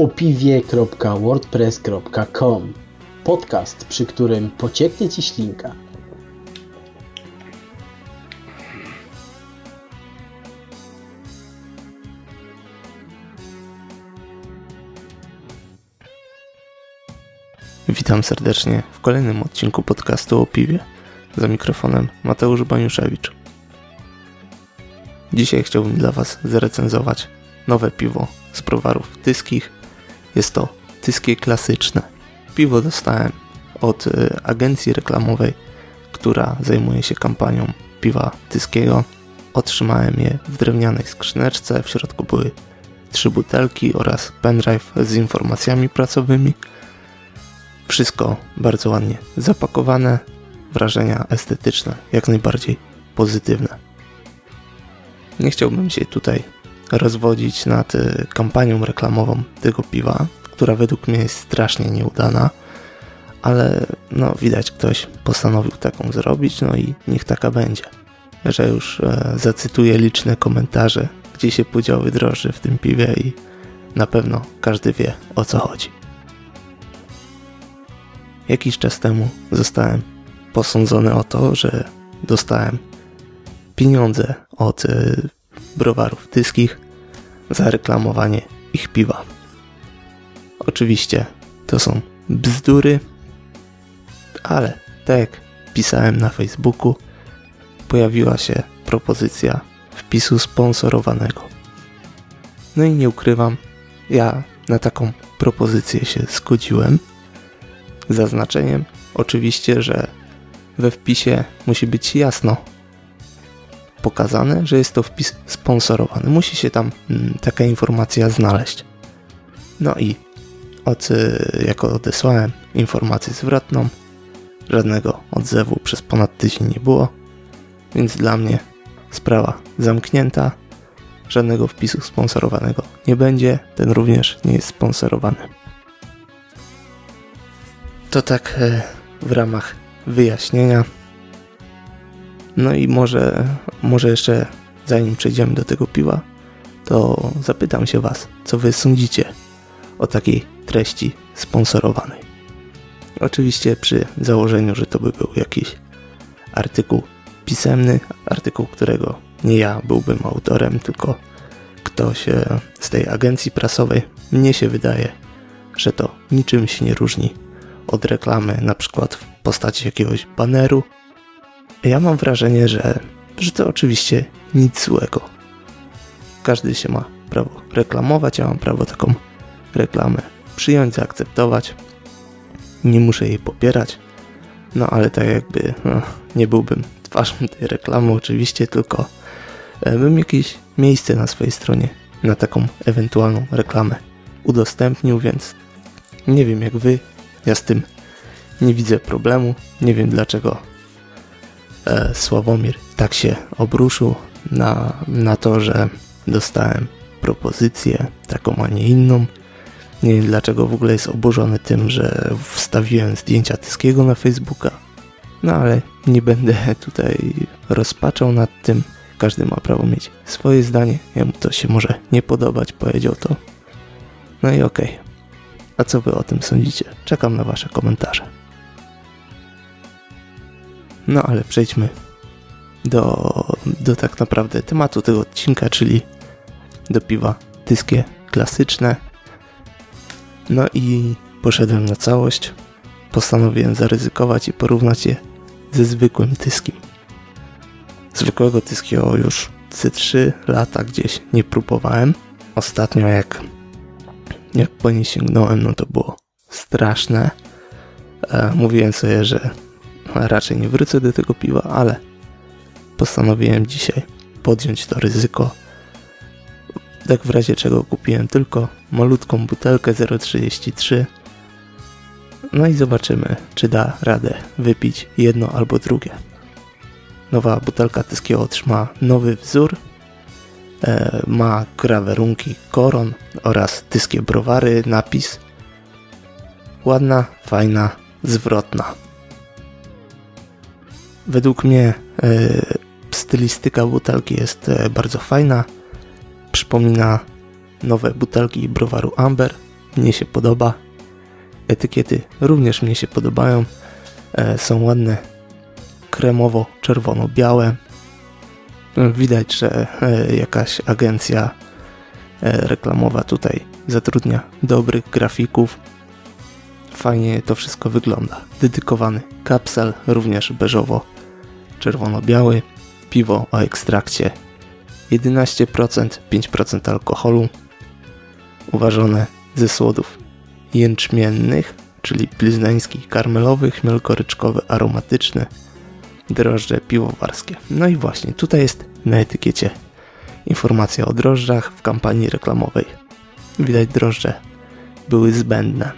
opiwie.wordpress.com Podcast, przy którym pocieknie Ci ślinka. Witam serdecznie w kolejnym odcinku podcastu o piwie. Za mikrofonem Mateusz Baniuszewicz. Dzisiaj chciałbym dla Was zrecenzować nowe piwo z browarów tyskich. Jest to tyskie klasyczne. Piwo dostałem od y, agencji reklamowej, która zajmuje się kampanią piwa tyskiego. Otrzymałem je w drewnianej skrzyneczce. W środku były trzy butelki oraz pendrive z informacjami pracowymi. Wszystko bardzo ładnie zapakowane. Wrażenia estetyczne jak najbardziej pozytywne. Nie chciałbym się tutaj rozwodzić nad y, kampanią reklamową tego piwa, która według mnie jest strasznie nieudana, ale no widać ktoś postanowił taką zrobić, no i niech taka będzie. Że już e, zacytuję liczne komentarze, gdzie się podziały droży w tym piwie i na pewno każdy wie o co chodzi. Jakiś czas temu zostałem posądzony o to, że dostałem pieniądze od y, browarów tyskich za reklamowanie ich piwa. Oczywiście to są bzdury, ale tak jak pisałem na Facebooku, pojawiła się propozycja wpisu sponsorowanego. No i nie ukrywam, ja na taką propozycję się zgodziłem. Zaznaczeniem oczywiście, że we wpisie musi być jasno pokazane, że jest to wpis sponsorowany. Musi się tam mm, taka informacja znaleźć. No i od, y, jako odesłałem informację zwrotną, żadnego odzewu przez ponad tydzień nie było, więc dla mnie sprawa zamknięta. Żadnego wpisu sponsorowanego nie będzie, ten również nie jest sponsorowany. To tak e, w ramach wyjaśnienia. No i może, może jeszcze zanim przejdziemy do tego piwa, to zapytam się Was, co Wy sądzicie o takiej treści sponsorowanej. Oczywiście przy założeniu, że to by był jakiś artykuł pisemny, artykuł, którego nie ja byłbym autorem, tylko ktoś e, z tej agencji prasowej. Mnie się wydaje, że to niczym się nie różni od reklamy, na przykład w postaci jakiegoś baneru. Ja mam wrażenie, że, że to oczywiście nic złego. Każdy się ma prawo reklamować, ja mam prawo taką reklamę przyjąć, zaakceptować. Nie muszę jej popierać. No ale tak jakby no, nie byłbym twarzą tej reklamy oczywiście, tylko e, bym jakieś miejsce na swojej stronie na taką ewentualną reklamę udostępnił, więc nie wiem jak wy, ja z tym nie widzę problemu. Nie wiem dlaczego Sławomir tak się obruszył na, na to, że dostałem propozycję taką, a nie inną. Nie wiem dlaczego w ogóle jest oburzony tym, że wstawiłem zdjęcia Tyskiego na Facebooka. No ale nie będę tutaj rozpaczał nad tym. Każdy ma prawo mieć swoje zdanie. Jemu to się może nie podobać, powiedział to. No i okej. Okay. A co wy o tym sądzicie? Czekam na wasze komentarze. No ale przejdźmy do, do tak naprawdę tematu tego odcinka, czyli do piwa tyskie klasyczne. No i poszedłem na całość. Postanowiłem zaryzykować i porównać je ze zwykłym tyskim. Zwykłego tyskiego już ze 3 lata gdzieś nie próbowałem. Ostatnio jak jak po nie sięgnąłem, no to było straszne. E, mówiłem sobie, że raczej nie wrócę do tego piwa, ale postanowiłem dzisiaj podjąć to ryzyko. Tak w razie czego kupiłem tylko malutką butelkę 0,33. No i zobaczymy, czy da radę wypić jedno albo drugie. Nowa butelka Tyskiego otrzyma nowy wzór, E, ma grawerunki koron oraz tyskie browary, napis. Ładna, fajna, zwrotna. Według mnie e, stylistyka butelki jest e, bardzo fajna. Przypomina nowe butelki browaru Amber. mnie się podoba. Etykiety również mnie się podobają. E, są ładne kremowo-czerwono-białe. Widać, że jakaś agencja reklamowa tutaj zatrudnia dobrych grafików. Fajnie to wszystko wygląda. Dedykowany kapsel, również beżowo-czerwono-biały. Piwo o ekstrakcie 11%, 5% alkoholu. Uważone ze słodów jęczmiennych, czyli pliznański, karmelowy, chmiel-koryczkowy, aromatyczny, drożdże piwowarskie. No i właśnie, tutaj jest na etykiecie informacja o drożdżach w kampanii reklamowej. Widać drożdże były zbędne.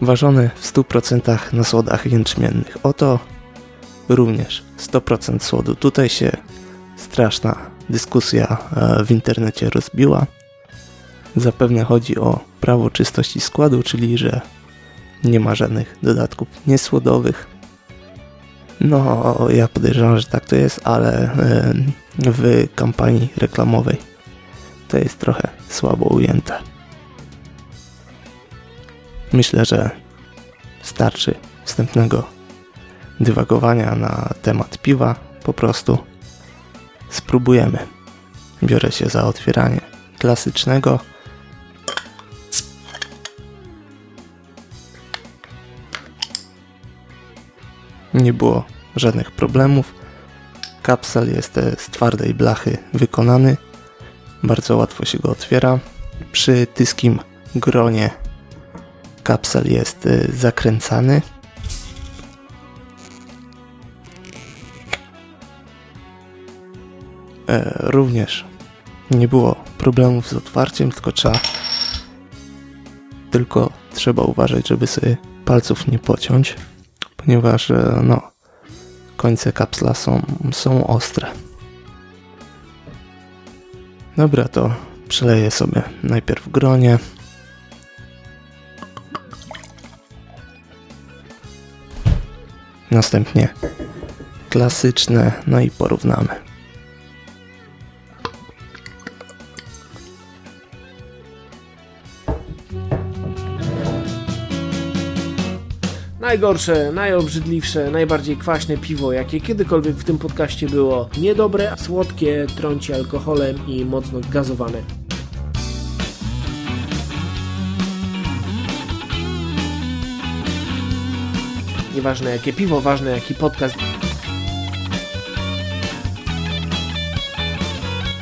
Ważone w 100% na słodach jęczmiennych. Oto również 100% słodu. Tutaj się straszna dyskusja e, w internecie rozbiła. Zapewne chodzi o prawo czystości składu, czyli że nie ma żadnych dodatków niesłodowych. No, ja podejrzewam, że tak to jest, ale w kampanii reklamowej to jest trochę słabo ujęte. Myślę, że starczy wstępnego dywagowania na temat piwa. Po prostu spróbujemy. Biorę się za otwieranie klasycznego nie było żadnych problemów. Kapsel jest e, z twardej blachy wykonany. Bardzo łatwo się go otwiera. Przy tyskim gronie kapsel jest e, zakręcany. E, również nie było problemów z otwarciem, tylko trzeba tylko trzeba uważać, żeby sobie palców nie pociąć ponieważ e, no, końce kapsla są, są ostre. Dobra, to przeleję sobie najpierw gronie. Następnie klasyczne, no i porównamy. Najgorsze, najobrzydliwsze, najbardziej kwaśne piwo, jakie kiedykolwiek w tym podcaście było. Niedobre, słodkie, trąci alkoholem i mocno gazowane. Nieważne jakie piwo, ważne jaki podcast.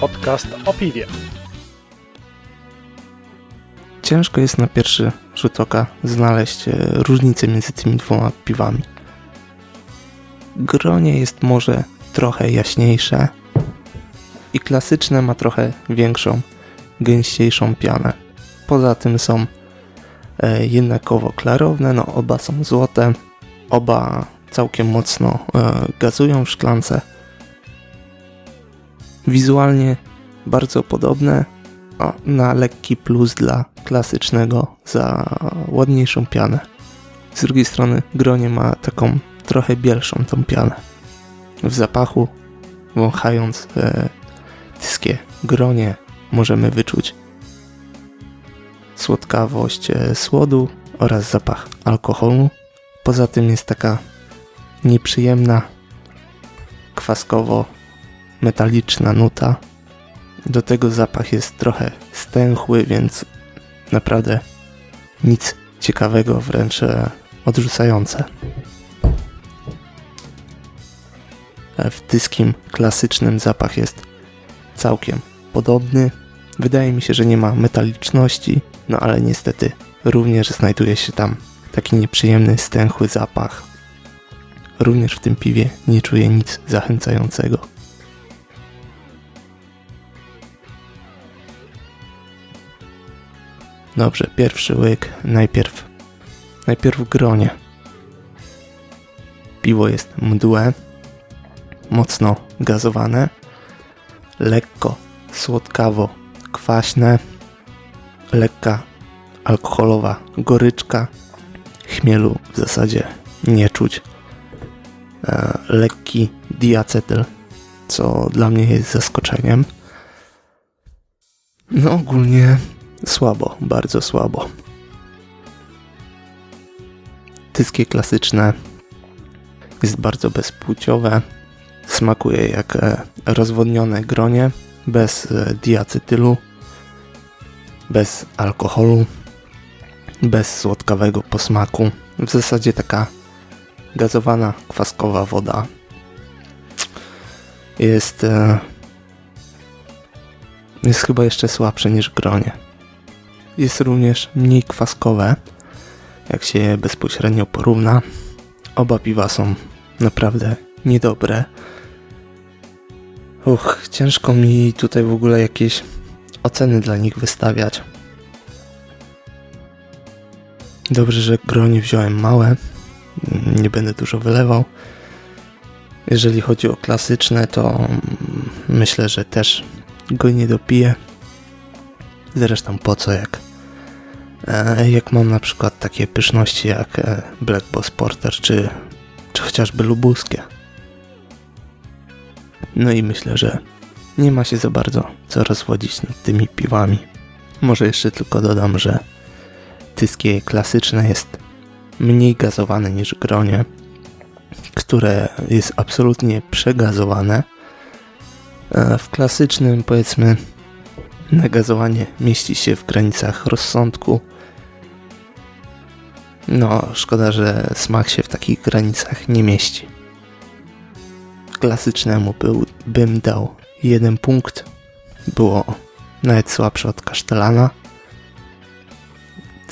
Podcast o piwie. Ciężko jest na pierwszy rzut oka znaleźć e, różnicę między tymi dwoma piwami. Gronie jest może trochę jaśniejsze i klasyczne ma trochę większą, gęściejszą pianę. Poza tym są e, jednakowo klarowne, no oba są złote, oba całkiem mocno e, gazują w szklance. Wizualnie bardzo podobne, na lekki plus dla klasycznego za ładniejszą pianę. Z drugiej strony gronie ma taką trochę bielszą tą pianę. W zapachu, wąchając e, gronie, możemy wyczuć słodkawość e, słodu oraz zapach alkoholu. Poza tym jest taka nieprzyjemna, kwaskowo-metaliczna nuta. Do tego zapach jest trochę stęchły, więc naprawdę nic ciekawego, wręcz e, odrzucające. E, w dyskim klasycznym zapach jest całkiem podobny. Wydaje mi się, że nie ma metaliczności, no ale niestety również znajduje się tam taki nieprzyjemny, stęchły zapach. Również w tym piwie nie czuję nic zachęcającego. Dobrze, pierwszy łyk. Najpierw, najpierw gronie. Piwo jest mdłe, mocno gazowane, lekko słodkawo kwaśne, lekka alkoholowa goryczka, chmielu w zasadzie nie czuć, e, lekki diacetyl, co dla mnie jest zaskoczeniem. No ogólnie słabo, bardzo słabo. Tyskie klasyczne jest bardzo bezpłciowe. Smakuje jak e, rozwodnione gronie, bez e, diacetylu, bez alkoholu, bez słodkawego posmaku. W zasadzie taka gazowana, kwaskowa woda. Jest, e, jest chyba jeszcze słabsze niż gronie. Jest również mniej kwaskowe, jak się je bezpośrednio porówna. Oba piwa są naprawdę niedobre. Uch, ciężko mi tutaj w ogóle jakieś oceny dla nich wystawiać. Dobrze, że gronie wziąłem małe. Nie będę dużo wylewał. Jeżeli chodzi o klasyczne, to myślę, że też go nie dopiję. Zresztą po co jak e, jak mam na przykład takie pyszności jak e, Black Boss Porter czy, czy chociażby lubuskie. No i myślę, że nie ma się za bardzo co rozwodzić nad tymi piwami. Może jeszcze tylko dodam, że tyskie klasyczne jest mniej gazowane niż gronie, które jest absolutnie przegazowane. E, w klasycznym powiedzmy nagazowanie mieści się w granicach rozsądku. No, szkoda, że smak się w takich granicach nie mieści. Klasycznemu był, bym dał jeden punkt. Było nawet słabsze od kasztelana.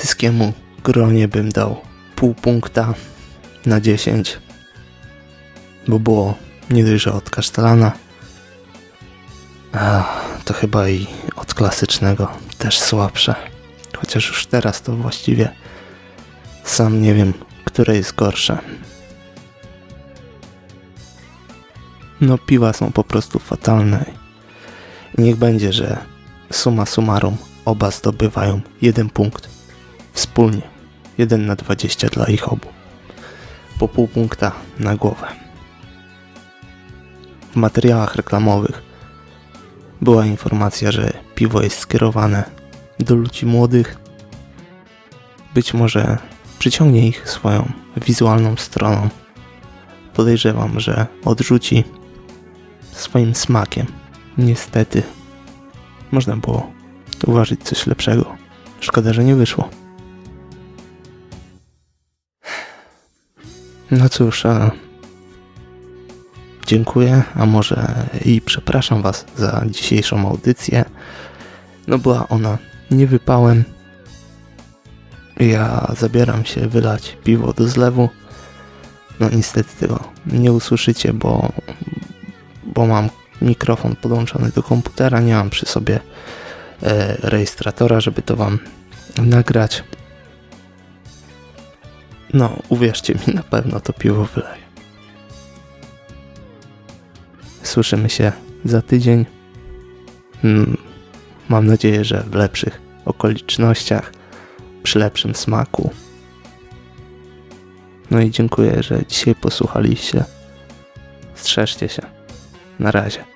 Tyskiemu gronie bym dał pół punkta na 10, bo było nie dość, od kasztelana, a to chyba i od klasycznego też słabsze. Chociaż już teraz to właściwie sam nie wiem, które jest gorsze. No piwa są po prostu fatalne. Niech będzie, że suma summarum oba zdobywają jeden punkt wspólnie. 1 na 20 dla ich obu. Po pół punkta na głowę. W materiałach reklamowych była informacja, że piwo jest skierowane do ludzi młodych. Być może przyciągnie ich swoją wizualną stroną. Podejrzewam, że odrzuci swoim smakiem. Niestety, można było uważać coś lepszego. Szkoda, że nie wyszło. No cóż, a dziękuję, a może i przepraszam Was za dzisiejszą audycję. No była ona niewypałem. Ja zabieram się wylać piwo do zlewu. No niestety tego nie usłyszycie, bo, bo mam mikrofon podłączony do komputera, nie mam przy sobie e, rejestratora, żeby to Wam nagrać. No, uwierzcie mi, na pewno to piwo wyleje. Słyszymy się za tydzień. Hmm, mam nadzieję, że w lepszych okolicznościach, przy lepszym smaku. No i dziękuję, że dzisiaj posłuchaliście. Strzeżcie się. Na razie.